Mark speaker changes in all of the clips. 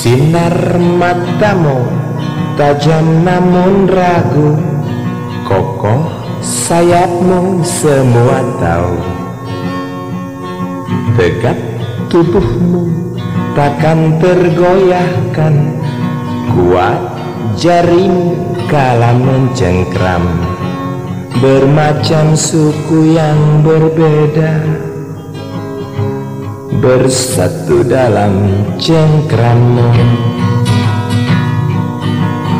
Speaker 1: Sinar matamu tajam namun ragu. Kokoh sayapmu semua tahu. Tegap tubuhmu takkan tergoyahkan. Kuat jarimu kala mencengkram Bermacam suku yang berbeda Bersatu dalam cengkrammu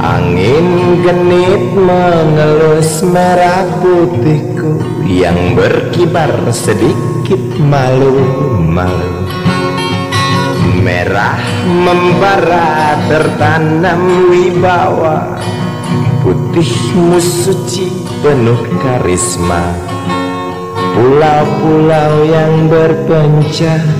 Speaker 1: Angin genit mengelus merah putihku Yang berkibar sedikit malu-malu. Merah membara tertanam wibawa Putihmu suci penuh karisma. Pulau-pulau yang berpencah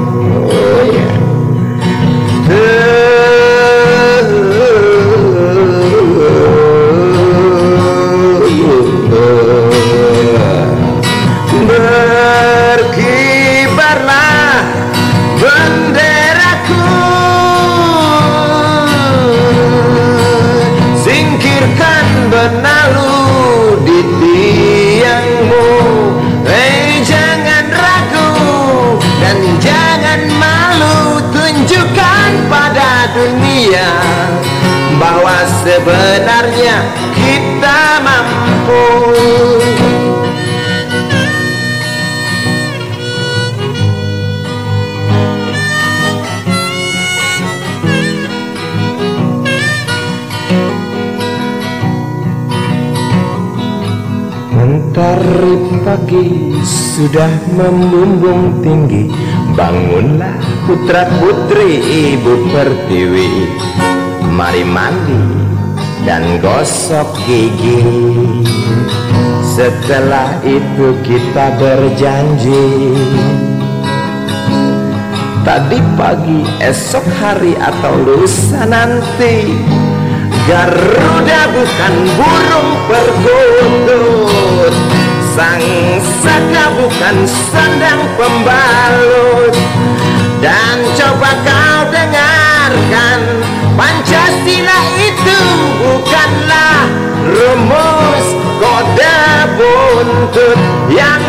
Speaker 1: dunia bahwa sebenarnya kita mampu. Mentari pagi sudah membumbung tinggi Bangunlah putra putri ibu pertiwi Mari mandi dan gosok gigi. Setelah itu kita berjanji Tadi pagi, esok hari atau lusa nanti Garuda bukan burung perkutut Sang saka bukan sandang pembalut Dan coba kau dengarkan Pancasila itu bukanlah rumus kode buntut. Yang